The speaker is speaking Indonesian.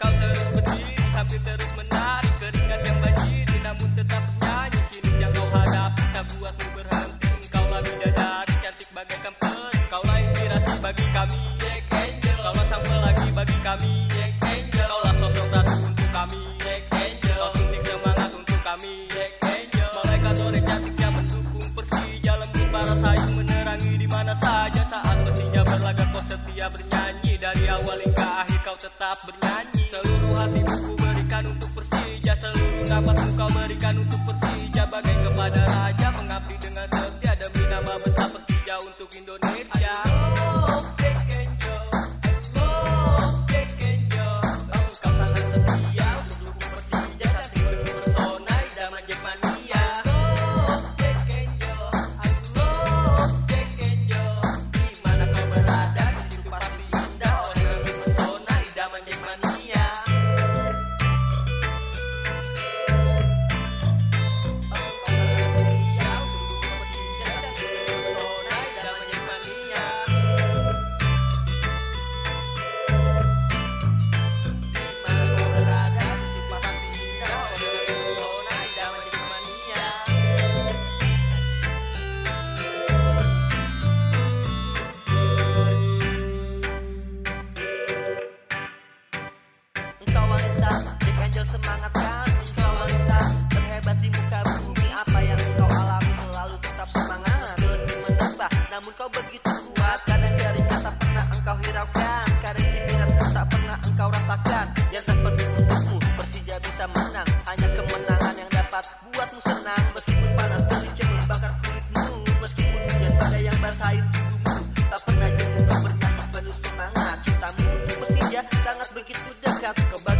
Kau terus berdiri sambil terus menari. Keringat yang banjir, namun tetap bernyanyi sini yang kau hadapi tak buatmu berhenti. Engkaulah bidadari cantik bagaikan peri Kaulah inspirasi bagi kami Jack Angel Kaulah sang lagi bagi kami ya, Angel jabba tenang Meskipun panas terik yang membakar kulitmu. Meskipun hujan pada yang basahi tubuhmu Tak pernah jatuh, tak bernafas penuh semangat. Cintamu untuk Persija sangat begitu dekat. Kembali